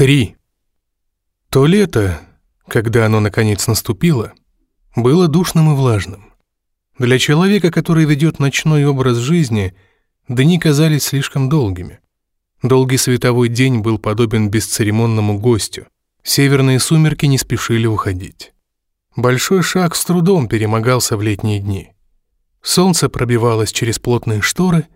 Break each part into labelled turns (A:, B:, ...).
A: Три. То лето, когда оно наконец наступило, было душным и влажным. Для человека, который ведет ночной образ жизни, дни казались слишком долгими. Долгий световой день был подобен бесцеремонному гостю. Северные сумерки не спешили уходить. Большой шаг с трудом перемогался в летние дни. Солнце пробивалось через плотные шторы,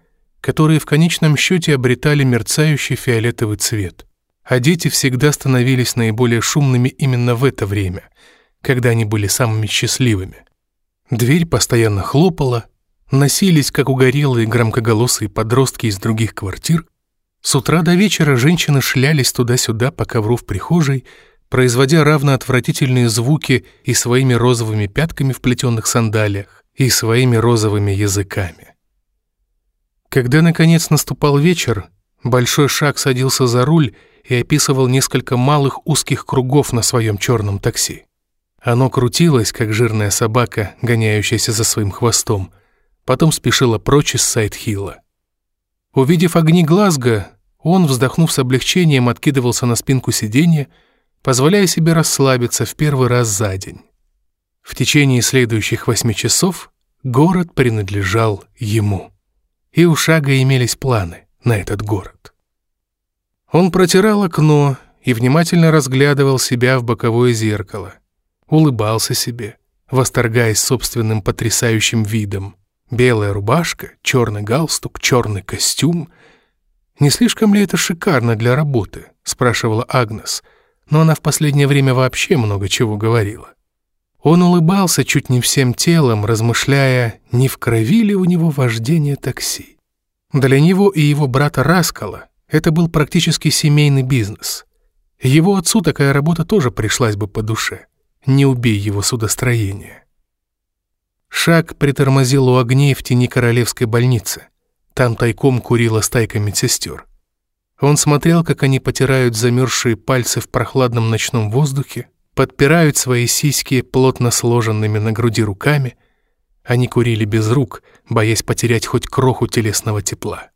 A: которые в конечном счете обретали мерцающий фиолетовый цвет а дети всегда становились наиболее шумными именно в это время, когда они были самыми счастливыми. Дверь постоянно хлопала, носились, как угорелые громкоголосые подростки из других квартир. С утра до вечера женщины шлялись туда-сюда по ковру в прихожей, производя равно отвратительные звуки и своими розовыми пятками в плетеных сандалиях, и своими розовыми языками. Когда, наконец, наступал вечер, большой шаг садился за руль и описывал несколько малых узких кругов на своем черном такси. Оно крутилось, как жирная собака, гоняющаяся за своим хвостом, потом спешило прочь из Сайт-Хилла. Увидев огни Глазго, он, вздохнув с облегчением, откидывался на спинку сиденья, позволяя себе расслабиться в первый раз за день. В течение следующих восьми часов город принадлежал ему. И у Шага имелись планы на этот город. Он протирал окно и внимательно разглядывал себя в боковое зеркало. Улыбался себе, восторгаясь собственным потрясающим видом. Белая рубашка, черный галстук, черный костюм. «Не слишком ли это шикарно для работы?» — спрашивала Агнес, но она в последнее время вообще много чего говорила. Он улыбался чуть не всем телом, размышляя, не в крови ли у него вождение такси. Для него и его брата Раскала это был практически семейный бизнес. Его отцу такая работа тоже пришлась бы по душе. Не убей его судостроение. Шаг притормозил у огней в тени королевской больницы. Там тайком курила стайка медсестер. Он смотрел, как они потирают замерзшие пальцы в прохладном ночном воздухе, подпирают свои сиськи плотно сложенными на груди руками. Они курили без рук, боясь потерять хоть кроху телесного тепла.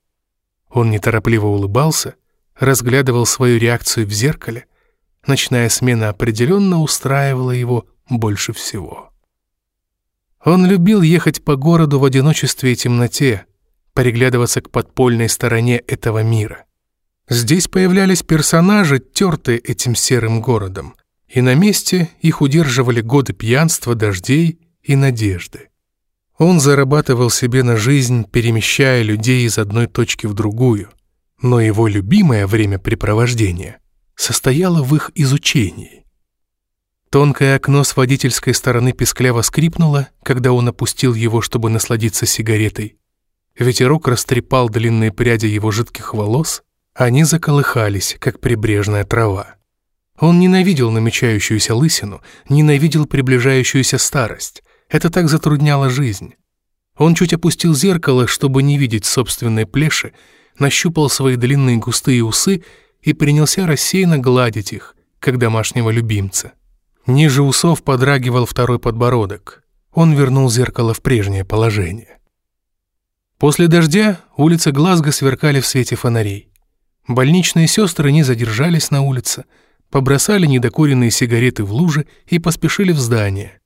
A: Он неторопливо улыбался, разглядывал свою реакцию в зеркале. Ночная смена определенно устраивала его больше всего. Он любил ехать по городу в одиночестве и темноте, приглядываться к подпольной стороне этого мира. Здесь появлялись персонажи, тертые этим серым городом, и на месте их удерживали годы пьянства, дождей и надежды. Он зарабатывал себе на жизнь, перемещая людей из одной точки в другую, но его любимое времяпрепровождение состояло в их изучении. Тонкое окно с водительской стороны пескляво скрипнуло, когда он опустил его, чтобы насладиться сигаретой. Ветерок растрепал длинные пряди его жидких волос, они заколыхались, как прибрежная трава. Он ненавидел намечающуюся лысину, ненавидел приближающуюся старость, это так затрудняло жизнь. Он чуть опустил зеркало, чтобы не видеть собственной плеши, нащупал свои длинные густые усы и принялся рассеянно гладить их, как домашнего любимца. Ниже усов подрагивал второй подбородок. Он вернул зеркало в прежнее положение. После дождя улицы Глазго сверкали в свете фонарей. Больничные сестры не задержались на улице, побросали недокуренные сигареты в лужи и поспешили в здание.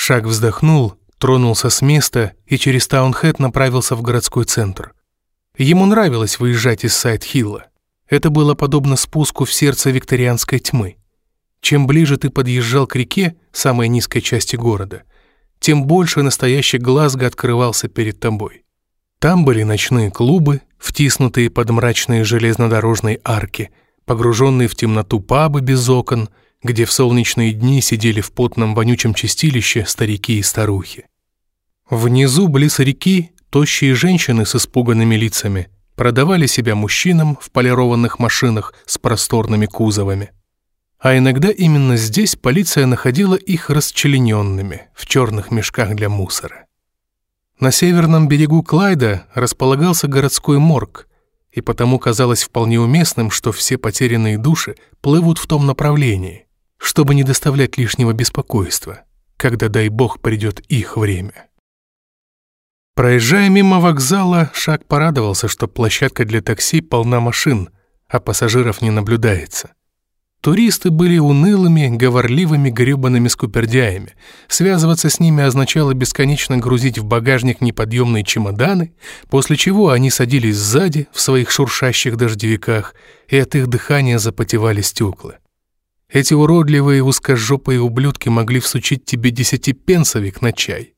A: Шаг вздохнул, тронулся с места и через Таунхэт направился в городской центр. Ему нравилось выезжать из Сайт-Хилла. Это было подобно спуску в сердце викторианской тьмы. Чем ближе ты подъезжал к реке, самой низкой части города, тем больше настоящий Глазго открывался перед тобой. Там были ночные клубы, втиснутые под мрачные железнодорожные арки, погруженные в темноту пабы без окон — где в солнечные дни сидели в потном вонючем чистилище старики и старухи. Внизу, близ реки, тощие женщины с испуганными лицами продавали себя мужчинам в полированных машинах с просторными кузовами. А иногда именно здесь полиция находила их расчлененными в черных мешках для мусора. На северном берегу Клайда располагался городской морг, и потому казалось вполне уместным, что все потерянные души плывут в том направлении чтобы не доставлять лишнего беспокойства, когда, дай бог, придет их время. Проезжая мимо вокзала, Шаг порадовался, что площадка для такси полна машин, а пассажиров не наблюдается. Туристы были унылыми, говорливыми, гребаными скупердяями. Связываться с ними означало бесконечно грузить в багажник неподъемные чемоданы, после чего они садились сзади в своих шуршащих дождевиках, и от их дыхания запотевали стекла. Эти уродливые узкожопые ублюдки могли всучить тебе десятипенсовик на чай.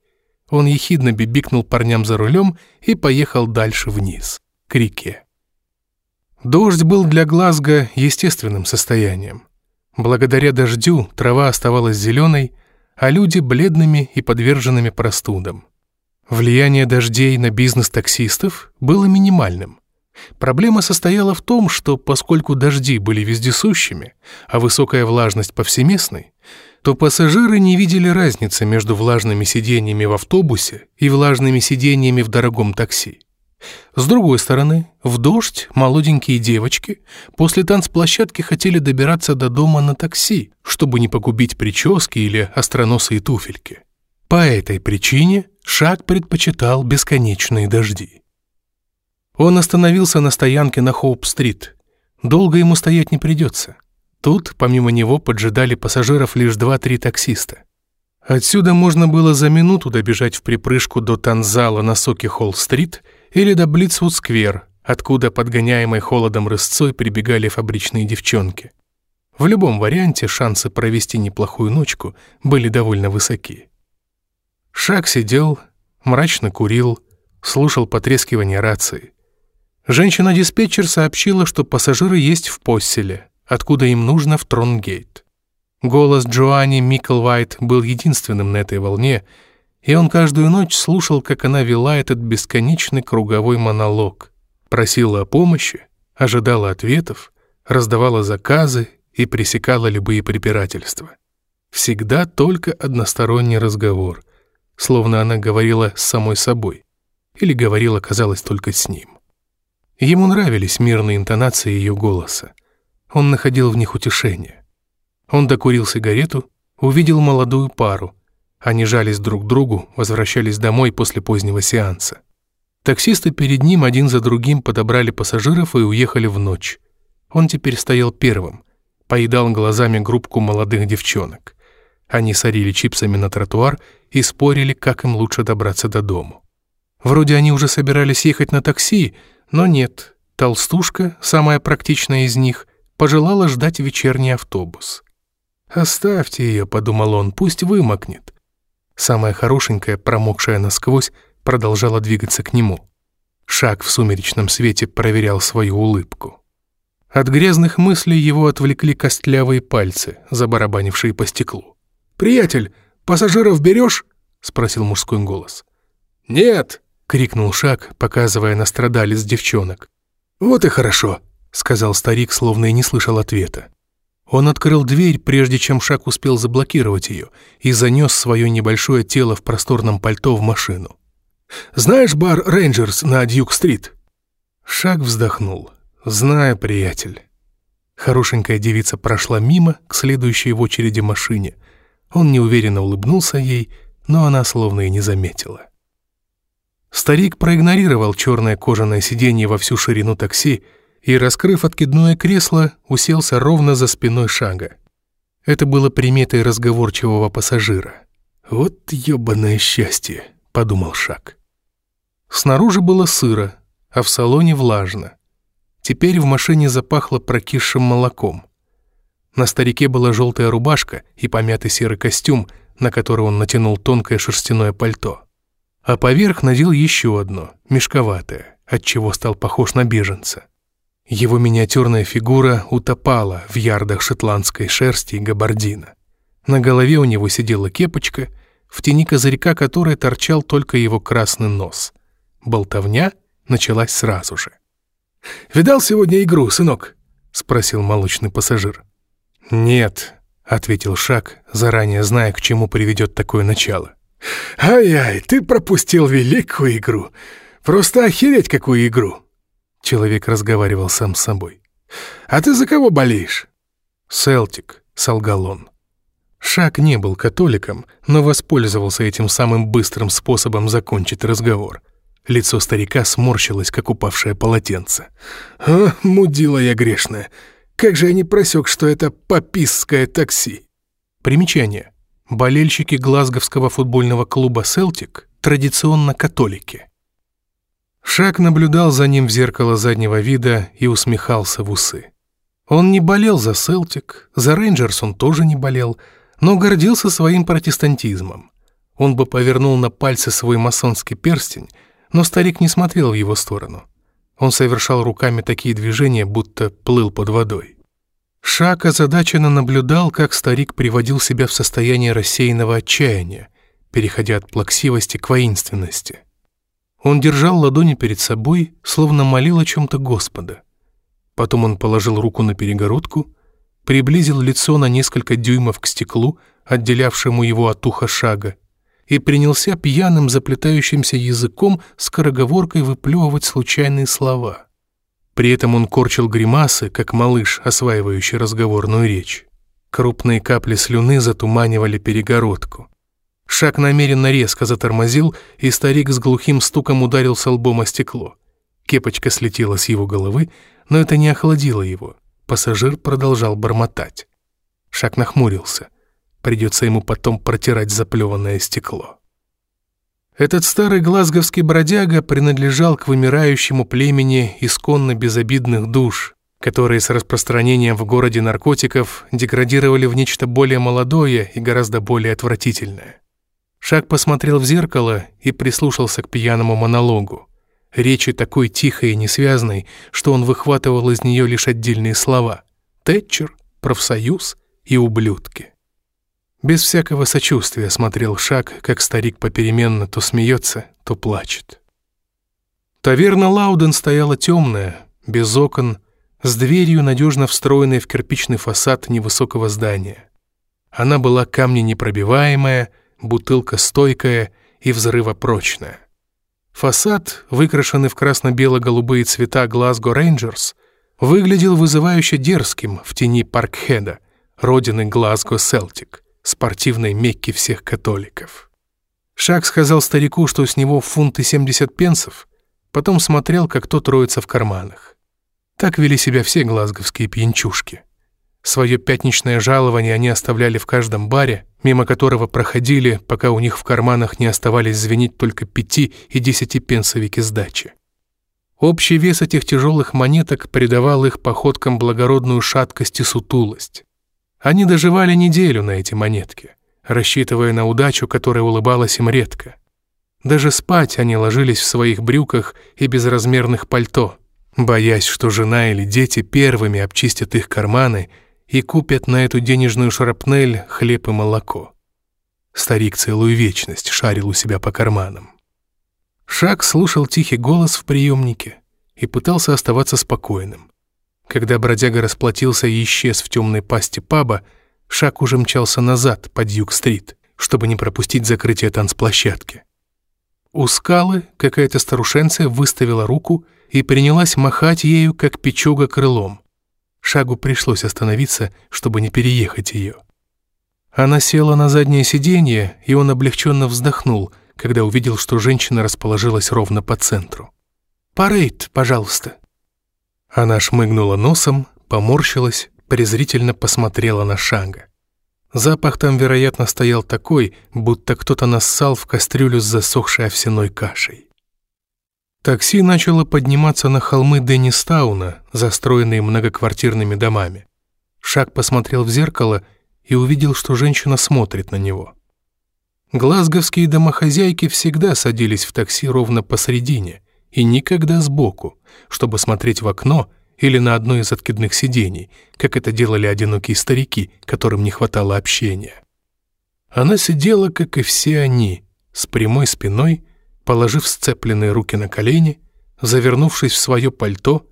A: Он ехидно бибикнул парням за рулем и поехал дальше вниз, к реке. Дождь был для Глазго естественным состоянием. Благодаря дождю трава оставалась зеленой, а люди бледными и подверженными простудам. Влияние дождей на бизнес таксистов было минимальным. Проблема состояла в том, что поскольку дожди были вездесущими, а высокая влажность повсеместной, то пассажиры не видели разницы между влажными сиденьями в автобусе и влажными сиденьями в дорогом такси. С другой стороны, в дождь молоденькие девочки после танцплощадки хотели добираться до дома на такси, чтобы не погубить прически или остроносые туфельки. По этой причине Шаг предпочитал бесконечные дожди. Он остановился на стоянке на Хоуп-стрит. Долго ему стоять не придется. Тут, помимо него, поджидали пассажиров лишь два-три таксиста. Отсюда можно было за минуту добежать в припрыжку до танзала на соке Холл-стрит – или до Блицвуд-сквер, откуда подгоняемой холодом рысцой прибегали фабричные девчонки. В любом варианте шансы провести неплохую ночку были довольно высоки. Шаг сидел, мрачно курил, слушал потрескивание рации. Женщина-диспетчер сообщила, что пассажиры есть в постеле, откуда им нужно в Тронгейт. Голос Джоанни Микклвайт был единственным на этой волне — и он каждую ночь слушал, как она вела этот бесконечный круговой монолог, просила о помощи, ожидала ответов, раздавала заказы и пресекала любые препирательства. Всегда только односторонний разговор, словно она говорила с самой собой, или говорила, казалось, только с ним. Ему нравились мирные интонации ее голоса. Он находил в них утешение. Он докурил сигарету, увидел молодую пару — они жались друг к другу, возвращались домой после позднего сеанса. Таксисты перед ним один за другим подобрали пассажиров и уехали в ночь. Он теперь стоял первым, поедал глазами группку молодых девчонок. Они сорили чипсами на тротуар и спорили, как им лучше добраться до дому. Вроде они уже собирались ехать на такси, но нет. Толстушка, самая практичная из них, пожелала ждать вечерний автобус. «Оставьте ее», — подумал он, — «пусть вымокнет». Самая хорошенькая, промокшая насквозь, продолжала двигаться к нему. Шаг в сумеречном свете проверял свою улыбку. От грязных мыслей его отвлекли костлявые пальцы, забарабанившие по стеклу. «Приятель, пассажиров берешь?» — спросил мужской голос. «Нет!» — крикнул Шаг, показывая на страдалец девчонок. «Вот и хорошо», — сказал старик, словно и не слышал ответа. Он открыл дверь, прежде чем Шак успел заблокировать ее, и занес свое небольшое тело в просторном пальто в машину. «Знаешь бар Рейнджерс на Дьюк-стрит?» Шак вздохнул. «Знаю, приятель». Хорошенькая девица прошла мимо к следующей в очереди машине. Он неуверенно улыбнулся ей, но она словно и не заметила. Старик проигнорировал черное кожаное сиденье во всю ширину такси и, раскрыв откидное кресло, уселся ровно за спиной шага. Это было приметой разговорчивого пассажира. «Вот ёбаное счастье», — подумал Шаг. Снаружи было сыро, а в салоне влажно. Теперь в машине запахло прокисшим молоком. На старике была желтая рубашка и помятый серый костюм, на который он натянул тонкое шерстяное пальто. А поверх надел еще одно, мешковатое, отчего стал похож на беженца. Его миниатюрная фигура утопала в ярдах шотландской шерсти и габардина. На голове у него сидела кепочка, в тени козырька которой торчал только его красный нос. Болтовня началась сразу же. «Видал сегодня игру, сынок?» — спросил молочный пассажир. «Нет», — ответил Шак, заранее зная, к чему приведет такое начало. «Ай-ай, ты пропустил великую игру! Просто охереть, какую игру!» Человек разговаривал сам с собой. «А ты за кого болеешь?» «Селтик», — солгал он. Шак не был католиком, но воспользовался этим самым быстрым способом закончить разговор. Лицо старика сморщилось, как упавшее полотенце. «А, мудила я грешная. Как же я не просек, что это пописское такси. Примечание. Болельщики глазговского футбольного клуба «Селтик» традиционно католики. Шаг наблюдал за ним в зеркало заднего вида и усмехался в усы. Он не болел за «Селтик», за «Рейнджерс» он тоже не болел, но гордился своим протестантизмом. Он бы повернул на пальце свой масонский перстень, но старик не смотрел в его сторону. Он совершал руками такие движения, будто плыл под водой. Шак озадаченно наблюдал, как старик приводил себя в состояние рассеянного отчаяния, переходя от плаксивости к воинственности. Он держал ладони перед собой, словно молил о чем-то Господа. Потом он положил руку на перегородку, приблизил лицо на несколько дюймов к стеклу, отделявшему его от уха шага, и принялся пьяным заплетающимся языком скороговоркой выплевывать случайные слова. При этом он корчил гримасы, как малыш, осваивающий разговорную речь. Крупные капли слюны затуманивали перегородку. Шаг намеренно резко затормозил, и старик с глухим стуком ударился лбом о стекло. Кепочка слетела с его головы, но это не охладило его. Пассажир продолжал бормотать. Шаг нахмурился — Придется ему потом протирать заплеванное стекло. Этот старый глазговский бродяга принадлежал к вымирающему племени исконно безобидных душ, которые с распространением в городе наркотиков деградировали в нечто более молодое и гораздо более отвратительное. Шаг посмотрел в зеркало и прислушался к пьяному монологу. Речи такой тихой и несвязной, что он выхватывал из нее лишь отдельные слова. «Тэтчер», «Профсоюз» и «Ублюдки». Без всякого сочувствия смотрел шаг, как старик попеременно то смеется, то плачет. Таверна Лауден стояла темная, без окон, с дверью, надежно встроенной в кирпичный фасад невысокого здания. Она была камненепробиваемая, бутылка стойкая и взрывопрочная. Фасад, выкрашенный в красно-бело-голубые цвета Глазго Рейнджерс, выглядел вызывающе дерзким в тени Паркхеда, родины Глазго Селтик спортивной Мекки всех католиков. Шак сказал старику, что с него фунты 70 пенсов, потом смотрел, как тот роется в карманах. Так вели себя все глазговские пьянчушки. Свое пятничное жалование они оставляли в каждом баре, мимо которого проходили, пока у них в карманах не оставались звенить только пяти и десяти пенсовики сдачи. Общий вес этих тяжелых монеток придавал их походкам благородную шаткость и сутулость. Они доживали неделю на эти монетки, рассчитывая на удачу, которая улыбалась им редко. Даже спать они ложились в своих брюках и безразмерных пальто, боясь, что жена или дети первыми обчистят их карманы и купят на эту денежную шарапнель хлеб и молоко. Старик целую вечность шарил у себя по карманам. Шак слушал тихий голос в приемнике и пытался оставаться спокойным. Когда бродяга расплатился и исчез в темной пасти паба, Шаг уже мчался назад по Дьюк-стрит, чтобы не пропустить закрытие танцплощадки. У скалы какая-то старушенция выставила руку и принялась махать ею, как печуга крылом. Шагу пришлось остановиться, чтобы не переехать ее. Она села на заднее сиденье, и он облегченно вздохнул, когда увидел, что женщина расположилась ровно по центру. «Парейд, пожалуйста», она шмыгнула носом, поморщилась, презрительно посмотрела на Шанга. Запах там, вероятно, стоял такой, будто кто-то нассал в кастрюлю с засохшей овсяной кашей. Такси начало подниматься на холмы Деннистауна, застроенные многоквартирными домами. Шаг посмотрел в зеркало и увидел, что женщина смотрит на него. Глазговские домохозяйки всегда садились в такси ровно посредине и никогда сбоку, чтобы смотреть в окно или на одно из откидных сидений, как это делали одинокие старики, которым не хватало общения. Она сидела, как и все они, с прямой спиной, положив сцепленные руки на колени, завернувшись в свое пальто,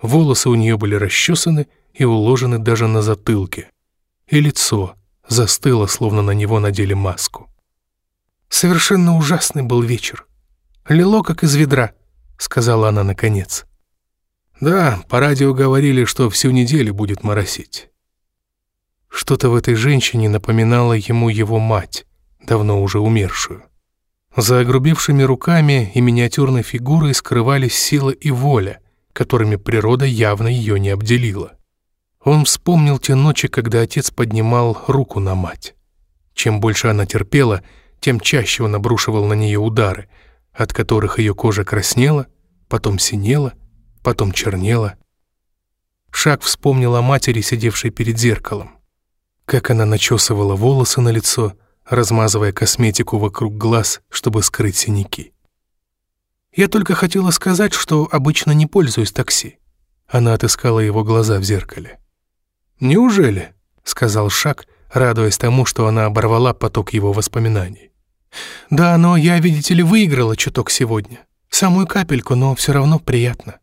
A: волосы у нее были расчесаны и уложены даже на затылке, и лицо застыло, словно на него надели маску. Совершенно ужасный был вечер. Лило, как из ведра —— сказала она наконец. «Да, по радио говорили, что всю неделю будет моросить». Что-то в этой женщине напоминало ему его мать, давно уже умершую. За огрубевшими руками и миниатюрной фигурой скрывались сила и воля, которыми природа явно ее не обделила. Он вспомнил те ночи, когда отец поднимал руку на мать. Чем больше она терпела, тем чаще он обрушивал на нее удары, от которых ее кожа краснела, потом синела, потом чернела. Шаг вспомнил о матери, сидевшей перед зеркалом. Как она начесывала волосы на лицо, размазывая косметику вокруг глаз, чтобы скрыть синяки. «Я только хотела сказать, что обычно не пользуюсь такси». Она отыскала его глаза в зеркале. «Неужели?» — сказал Шак, радуясь тому, что она оборвала поток его воспоминаний. «Да, но я, видите ли, выиграла чуток сегодня. Самую капельку, но все равно приятно».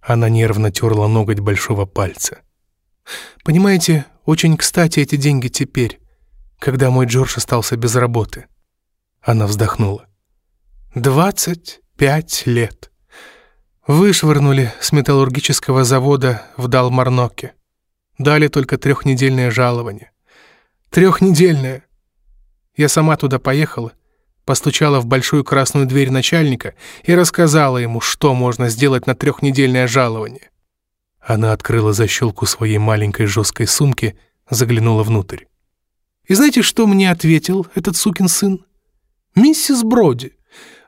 A: Она нервно терла ноготь большого пальца. «Понимаете, очень кстати эти деньги теперь, когда мой Джордж остался без работы». Она вздохнула. «Двадцать пять лет. Вышвырнули с металлургического завода в Далмарноке. Дали только трехнедельное жалование. Трехнедельное. Я сама туда поехала, постучала в большую красную дверь начальника и рассказала ему, что можно сделать на трехнедельное жалование. Она открыла защелку своей маленькой жесткой сумки, заглянула внутрь. И знаете, что мне ответил этот сукин сын? «Миссис Броди,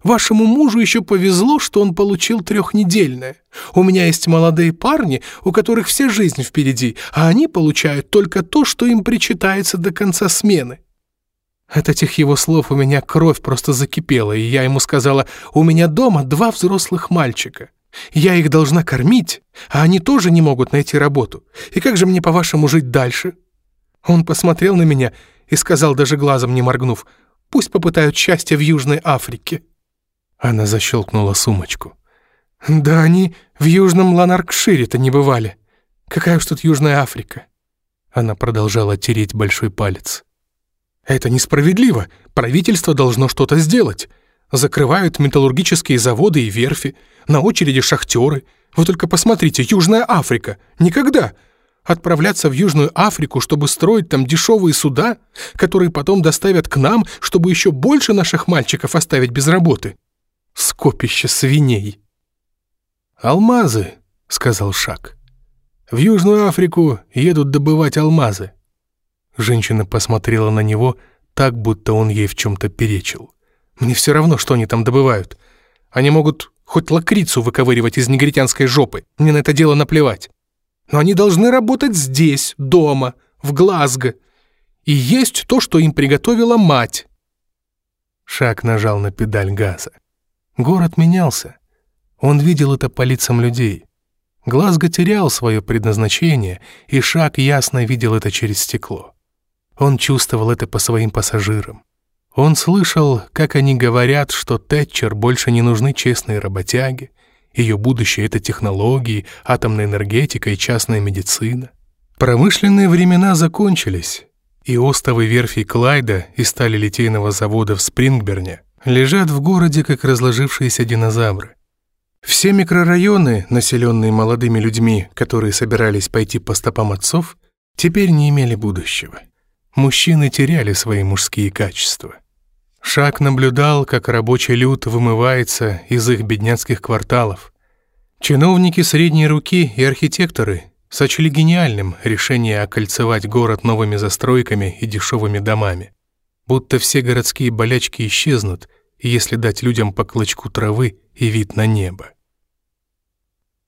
A: Вашему мужу еще повезло, что он получил трехнедельное. У меня есть молодые парни, у которых вся жизнь впереди, а они получают только то, что им причитается до конца смены. От этих его слов у меня кровь просто закипела, и я ему сказала, у меня дома два взрослых мальчика. Я их должна кормить, а они тоже не могут найти работу. И как же мне, по-вашему, жить дальше? Он посмотрел на меня и сказал, даже глазом не моргнув, пусть попытают счастье в Южной Африке. Она защелкнула сумочку. «Да они в Южном Ланаркшире-то не бывали. Какая уж тут Южная Африка?» Она продолжала тереть большой палец. «Это несправедливо. Правительство должно что-то сделать. Закрывают металлургические заводы и верфи. На очереди шахтеры. Вы только посмотрите, Южная Африка. Никогда!» Отправляться в Южную Африку, чтобы строить там дешевые суда, которые потом доставят к нам, чтобы еще больше наших мальчиков оставить без работы. Скопище свиней. «Алмазы», — сказал Шак. «В Южную Африку едут добывать алмазы». Женщина посмотрела на него так, будто он ей в чем-то перечил. «Мне все равно, что они там добывают. Они могут хоть лакрицу выковыривать из негритянской жопы. Мне на это дело наплевать. Но они должны работать здесь, дома, в Глазго. И есть то, что им приготовила мать». Шак нажал на педаль газа. Город менялся. Он видел это по лицам людей. Глазго терял свое предназначение, и Шаг ясно видел это через стекло. Он чувствовал это по своим пассажирам. Он слышал, как они говорят, что Тэтчер больше не нужны честные работяги, ее будущее — это технологии, атомная энергетика и частная медицина. Промышленные времена закончились, и остовы верфи Клайда и стали литейного завода в Спрингберне лежат в городе, как разложившиеся динозавры. Все микрорайоны, населенные молодыми людьми, которые собирались пойти по стопам отцов, теперь не имели будущего. Мужчины теряли свои мужские качества. Шаг наблюдал, как рабочий люд вымывается из их бедняцких кварталов. Чиновники средней руки и архитекторы сочли гениальным решение окольцевать город новыми застройками и дешевыми домами будто все городские болячки исчезнут, если дать людям по клочку травы и вид на небо.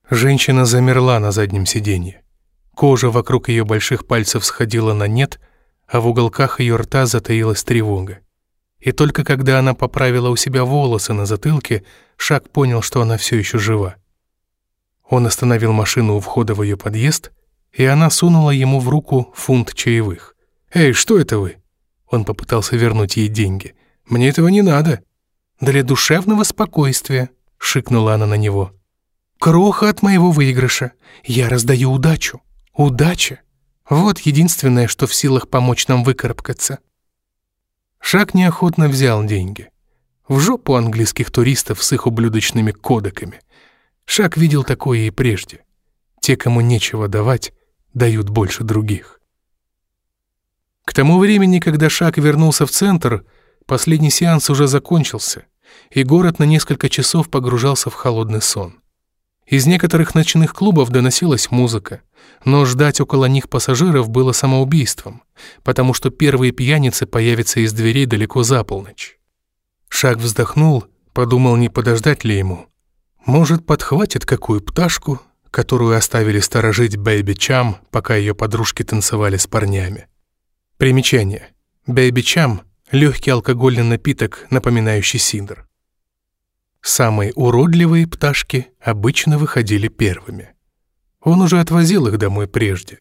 A: Женщина замерла на заднем сиденье. Кожа вокруг ее больших пальцев сходила на нет, а в уголках ее рта затаилась тревога. И только когда она поправила у себя волосы на затылке, Шак понял, что она все еще жива. Он остановил машину у входа в ее подъезд, и она сунула ему в руку фунт чаевых. «Эй, что это вы?» Он попытался вернуть ей деньги. «Мне этого не надо». «Для душевного спокойствия», — шикнула она на него. «Кроха от моего выигрыша. Я раздаю удачу. Удача. Вот единственное, что в силах помочь нам выкарабкаться». Шаг неохотно взял деньги. В жопу английских туристов с их ублюдочными кодеками. Шаг видел такое и прежде. Те, кому нечего давать, дают больше других. К тому времени, когда Шак вернулся в центр, последний сеанс уже закончился, и город на несколько часов погружался в холодный сон. Из некоторых ночных клубов доносилась музыка, но ждать около них пассажиров было самоубийством, потому что первые пьяницы появятся из дверей далеко за полночь. Шаг вздохнул, подумал, не подождать ли ему. Может, подхватит какую пташку, которую оставили сторожить Babycham, пока ее подружки танцевали с парнями. Примечание. Babycham – легкий алкогольный напиток, напоминающий сидр. Самые уродливые пташки обычно выходили первыми. Он уже отвозил их домой прежде.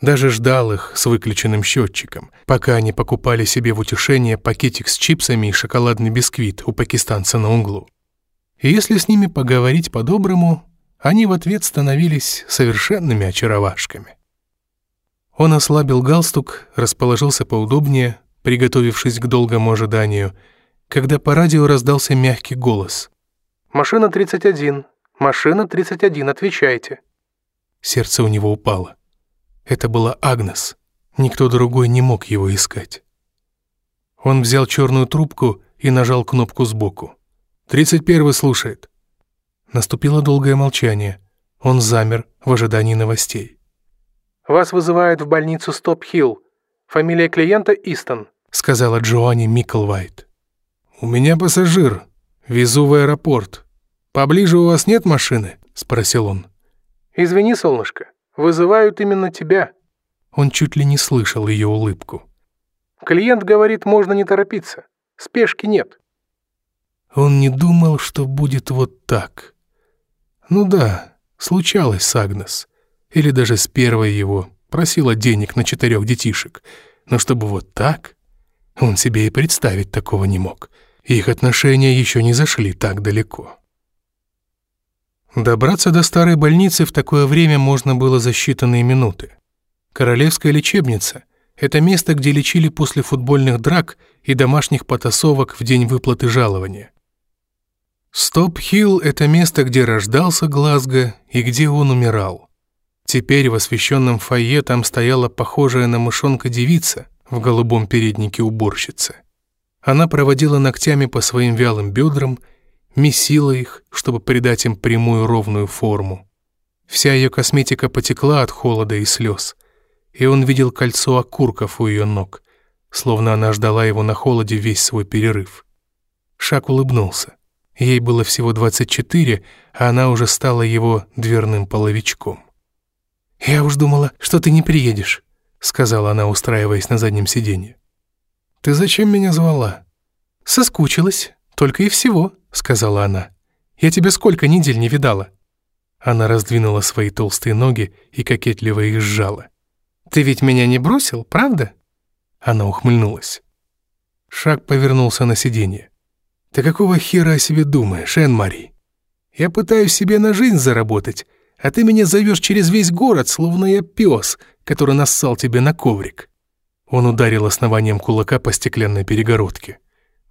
A: Даже ждал их с выключенным счетчиком, пока они покупали себе в утешение пакетик с чипсами и шоколадный бисквит у пакистанца на углу. И если с ними поговорить по-доброму, они в ответ становились совершенными очаровашками. Он ослабил галстук, расположился поудобнее, приготовившись к долгому ожиданию, когда по радио раздался мягкий голос. «Машина 31. Машина 31, отвечайте». Сердце у него упало. Это была Агнес. Никто другой не мог его искать. Он взял черную трубку и нажал кнопку сбоку. «Тридцать первый слушает». Наступило долгое молчание. Он замер в ожидании новостей.
B: «Вас вызывают в больницу Стоп-Хилл. Фамилия клиента Истон», —
A: сказала Джоанни Микклвайт. «У меня пассажир», «Везу в аэропорт. Поближе у вас нет машины?» — спросил он.
B: «Извини, солнышко, вызывают именно тебя».
A: Он чуть ли не слышал ее улыбку.
B: «Клиент говорит, можно не торопиться. Спешки нет».
A: Он не думал, что будет вот так. Ну да, случалось с Агнес. Или даже с первой его. Просила денег на четырех детишек. Но чтобы вот так... Он себе и представить такого не мог. Их отношения еще не зашли так далеко. Добраться до старой больницы в такое время можно было за считанные минуты. Королевская лечебница – это место, где лечили после футбольных драк и домашних потасовок в день выплаты жалования. Стоп-Хилл – это место, где рождался Глазго и где он умирал. Теперь в освещенном фойе там стояла похожая на мышонка девица в голубом переднике уборщицы. Она проводила ногтями по своим вялым бедрам, месила их, чтобы придать им прямую ровную форму. Вся ее косметика потекла от холода и слез, и он видел кольцо окурков у ее ног, словно она ждала его на холоде весь свой перерыв. Шак улыбнулся. Ей было всего 24, а она уже стала его дверным половичком. «Я уж думала, что ты не приедешь», — сказала она, устраиваясь на заднем сиденье. «Ты зачем меня звала?» «Соскучилась, только и всего», — сказала она. «Я тебя сколько недель не видала?» Она раздвинула свои толстые ноги и кокетливо их сжала. «Ты ведь меня не бросил, правда?» Она ухмыльнулась. Шаг повернулся на сиденье. «Ты какого хера о себе думаешь, Энн-Мари? Я пытаюсь себе на жизнь заработать, а ты меня зовешь через весь город, словно я пес, который нассал тебе на коврик. Он ударил основанием кулака по стеклянной перегородке.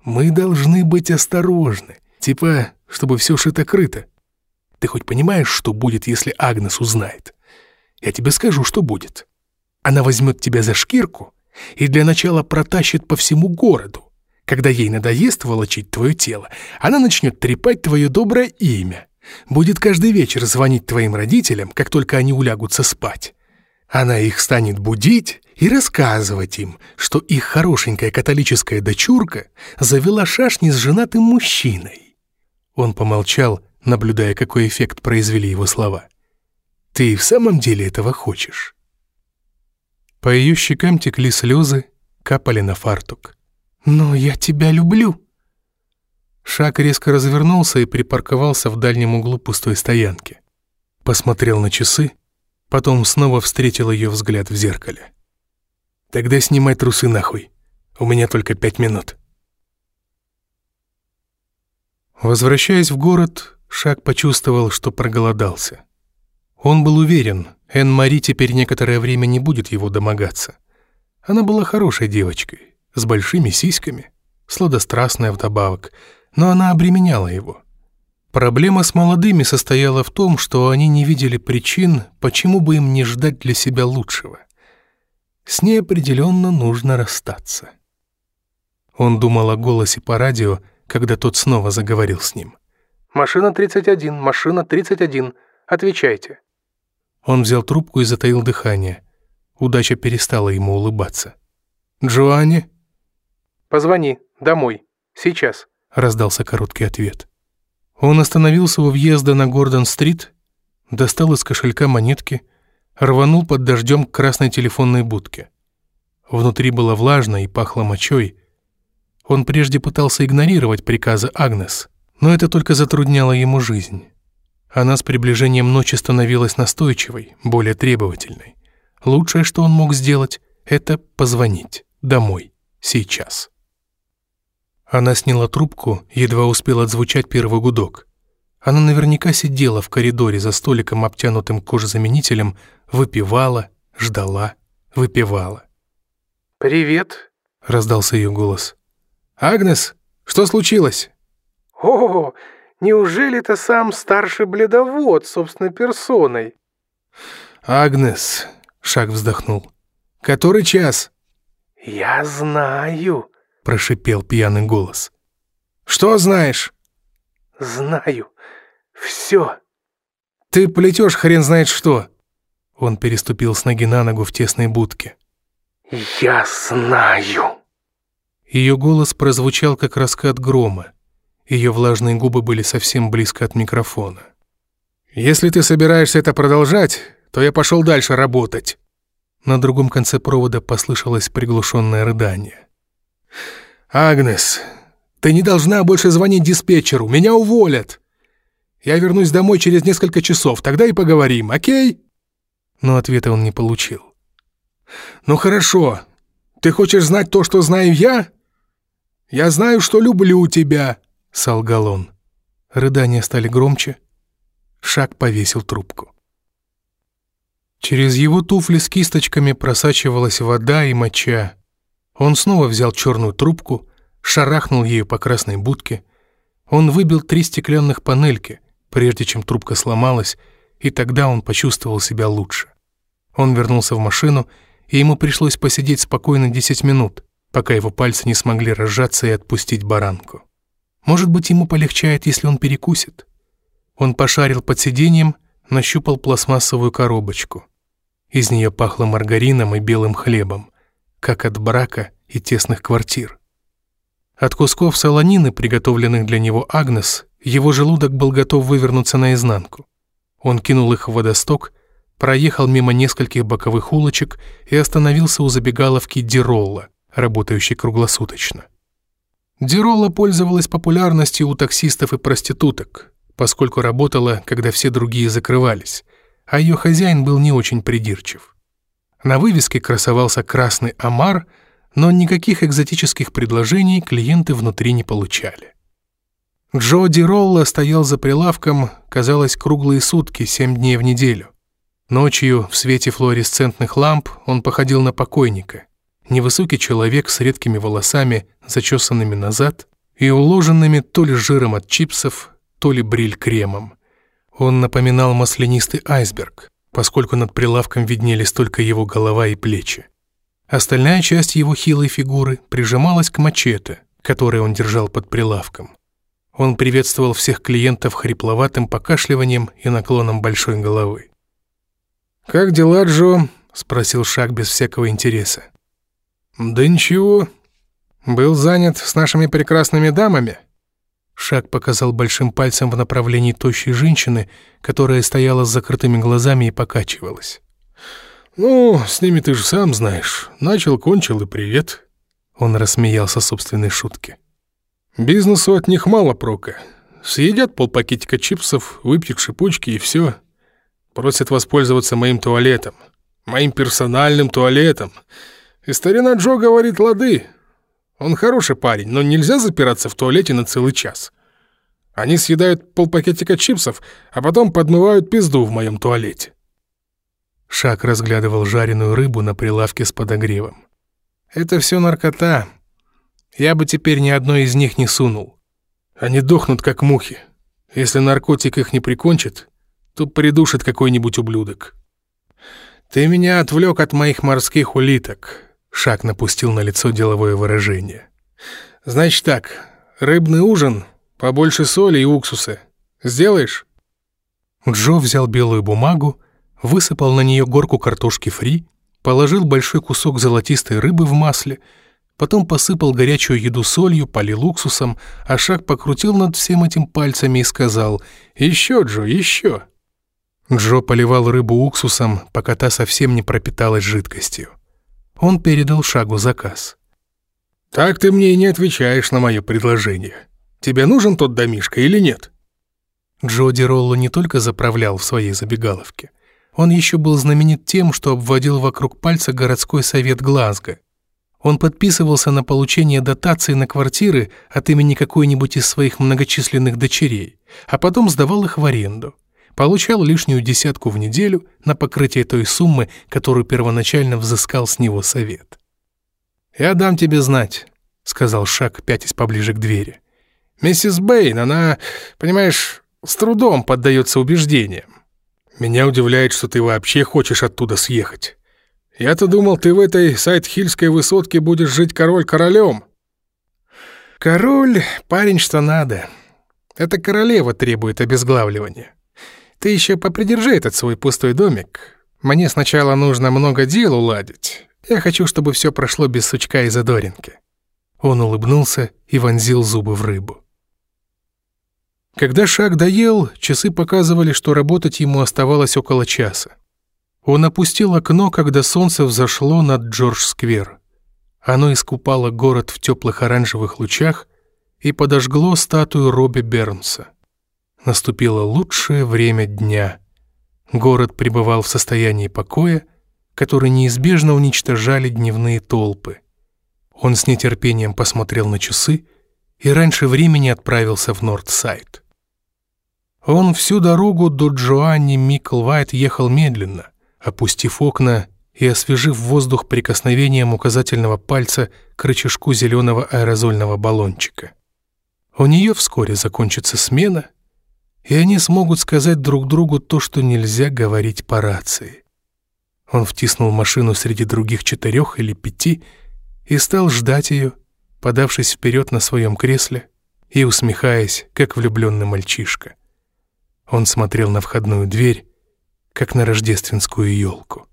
A: «Мы должны быть осторожны. Типа, чтобы все шито-крыто. Ты хоть понимаешь, что будет, если Агнес узнает? Я тебе скажу, что будет. Она возьмет тебя за шкирку и для начала протащит по всему городу. Когда ей надоест волочить твое тело, она начнет трепать твое доброе имя. Будет каждый вечер звонить твоим родителям, как только они улягутся спать. Она их станет будить и рассказывать им, что их хорошенькая католическая дочурка завела шашни с женатым мужчиной. Он помолчал, наблюдая, какой эффект произвели его слова. «Ты в самом деле этого хочешь?» По ее щекам текли слезы, капали на фартук. «Но я тебя люблю!» Шак резко развернулся и припарковался в дальнем углу пустой стоянки. Посмотрел на часы, Потом снова встретил ее взгляд в зеркале. «Тогда снимай трусы нахуй. У меня только пять минут». Возвращаясь в город, Шак почувствовал, что проголодался. Он был уверен, Энн-Мари теперь некоторое время не будет его домогаться. Она была хорошей девочкой, с большими сиськами, сладострастная вдобавок, но она обременяла его. Проблема с молодыми состояла в том, что они не видели причин, почему бы им не ждать для себя лучшего. С ней определенно нужно расстаться. Он думал о голосе по радио, когда тот снова заговорил с ним.
B: «Машина 31, машина 31. Отвечайте».
A: Он взял трубку и затаил дыхание. Удача перестала ему улыбаться. «Джоанни?»
B: «Позвони. Домой. Сейчас», —
A: раздался короткий ответ. Он остановился у въезда на Гордон-стрит, достал из кошелька монетки, рванул под дождем к красной телефонной будке. Внутри было влажно и пахло мочой. Он прежде пытался игнорировать приказы Агнес, но это только затрудняло ему жизнь. Она с приближением ночи становилась настойчивой, более требовательной. Лучшее, что он мог сделать, это позвонить домой, сейчас. Она сняла трубку, едва успел отзвучать первый гудок. Она наверняка сидела в коридоре за столиком, обтянутым кожезаменителем, выпивала, ждала, выпивала.
B: «Привет», —
A: раздался ее голос. «Агнес, что случилось?»
B: «О, неужели это сам старший бледовод собственной персоной?»
A: «Агнес», — Шаг вздохнул. «Который час?»
B: «Я знаю», —
A: прошипел пьяный голос. «Что знаешь?»
B: «Знаю. Все».
A: «Ты плетешь хрен знает что». Он переступил с ноги на ногу в тесной будке.
B: «Я знаю».
A: Ее голос прозвучал, как раскат грома. Ее влажные губы были совсем близко от микрофона. «Если ты собираешься это продолжать, то я пошел дальше работать». На другом конце провода послышалось приглушенное рыдание. «Агнес, ты не должна больше звонить диспетчеру, меня уволят. Я вернусь домой через несколько часов, тогда и поговорим, окей?» Но ответа он не получил. «Ну хорошо, ты хочешь знать то, что знаю я?» «Я знаю, что люблю тебя», — солгал он. Рыдания стали громче. Шаг повесил трубку. Через его туфли с кисточками просачивалась вода и моча. Он снова взял черную трубку, шарахнул ею по красной будке. Он выбил три стеклянных панельки, прежде чем трубка сломалась, и тогда он почувствовал себя лучше. Он вернулся в машину, и ему пришлось посидеть спокойно 10 минут, пока его пальцы не смогли разжаться и отпустить баранку. Может быть, ему полегчает, если он перекусит. Он пошарил под сиденьем, нащупал пластмассовую коробочку. Из нее пахло маргарином и белым хлебом, как от брака и тесных квартир. От кусков солонины, приготовленных для него Агнес, его желудок был готов вывернуться наизнанку. Он кинул их в водосток, проехал мимо нескольких боковых улочек и остановился у забегаловки Диролла, работающей круглосуточно. Диролла пользовалась популярностью у таксистов и проституток, поскольку работала, когда все другие закрывались, а ее хозяин был не очень придирчив. На вывеске красовался красный омар, но никаких экзотических предложений клиенты внутри не получали. Джо Диролла стоял за прилавком, казалось, круглые сутки, семь дней в неделю. Ночью в свете флуоресцентных ламп он походил на покойника. Невысокий человек с редкими волосами, зачесанными назад и уложенными то ли жиром от чипсов, то ли бриль-кремом. Он напоминал маслянистый айсберг, поскольку над прилавком виднелись только его голова и плечи. Остальная часть его хилой фигуры прижималась к мачете, который он держал под прилавком. Он приветствовал всех клиентов хрипловатым покашливанием и наклоном большой головы. «Как дела, Джо?» — спросил Шаг без всякого интереса. «Да ничего. Был занят с нашими прекрасными дамами». Шаг показал большим пальцем в направлении тощей женщины, которая стояла с закрытыми глазами и покачивалась. «Ну, с ними ты же сам знаешь. Начал, кончил и привет». Он рассмеялся собственной шутке. «Бизнесу от них мало прока. Съедят полпакетика чипсов, выпьют шипучки и все. Просят воспользоваться моим туалетом. Моим персональным туалетом. И старина Джо говорит лады. Он хороший парень, но нельзя запираться в туалете на целый час. Они съедают полпакетика чипсов, а потом подмывают пизду в моем туалете. Шак разглядывал жареную рыбу на прилавке с подогревом. «Это все наркота. Я бы теперь ни одной из них не сунул. Они дохнут, как мухи. Если наркотик их не прикончит, то придушит какой-нибудь ублюдок. Ты меня отвлек от моих морских улиток. Шак напустил на лицо деловое выражение. Значит так, рыбный ужин, побольше соли и уксуса. Сделаешь? Джо взял белую бумагу, высыпал на нее горку картошки фри, положил большой кусок золотистой рыбы в масле, потом посыпал горячую еду солью, полил уксусом, а Шаг покрутил над всем этим пальцами и сказал «Еще, Джо, еще!». Джо поливал рыбу уксусом, пока та совсем не пропиталась жидкостью. Он передал Шагу заказ. «Так ты мне и не отвечаешь на мое предложение. Тебе нужен тот домишко или нет?» Джоди Ролло не только заправлял в своей забегаловке. Он еще был знаменит тем, что обводил вокруг пальца городской совет Глазго. Он подписывался на получение дотации на квартиры от имени какой-нибудь из своих многочисленных дочерей, а потом сдавал их в аренду. Получал лишнюю десятку в неделю на покрытие той суммы, которую первоначально взыскал с него совет. «Я дам тебе знать», — сказал Шак, пятясь поближе к двери. «Миссис Бэйн, она, понимаешь, с трудом поддается убеждениям. Меня удивляет, что ты вообще хочешь оттуда съехать. Я-то думал, ты в этой Сайт-Хильской высотке будешь жить король королем. Король — парень, что надо. Это королева требует обезглавливания. Ты еще попридержи этот свой пустой домик. Мне сначала нужно много дел уладить. Я хочу, чтобы все прошло без сучка и задоринки». Он улыбнулся и вонзил зубы в рыбу. Когда Шаг доел, часы показывали, что работать ему оставалось около часа. Он опустил окно, когда солнце взошло над Джордж-сквер. Оно искупало город в теплых оранжевых лучах и подожгло статую Робби Бернса. Наступило лучшее время дня. Город пребывал в состоянии покоя, который неизбежно уничтожали дневные толпы. Он с нетерпением посмотрел на часы и раньше времени отправился в Нордсайд. Он всю дорогу до Джоанни Микклвайт ехал медленно, опустив окна и освежив воздух прикосновением указательного пальца к рычажку зеленого аэрозольного баллончика. У нее вскоре закончится смена, и они смогут сказать друг другу то, что нельзя говорить по рации. Он втиснул машину среди других четырех или пяти и стал ждать ее, подавшись вперед на своем кресле и усмехаясь, как влюбленный мальчишка. Он смотрел на входную дверь, как на рождественскую елку.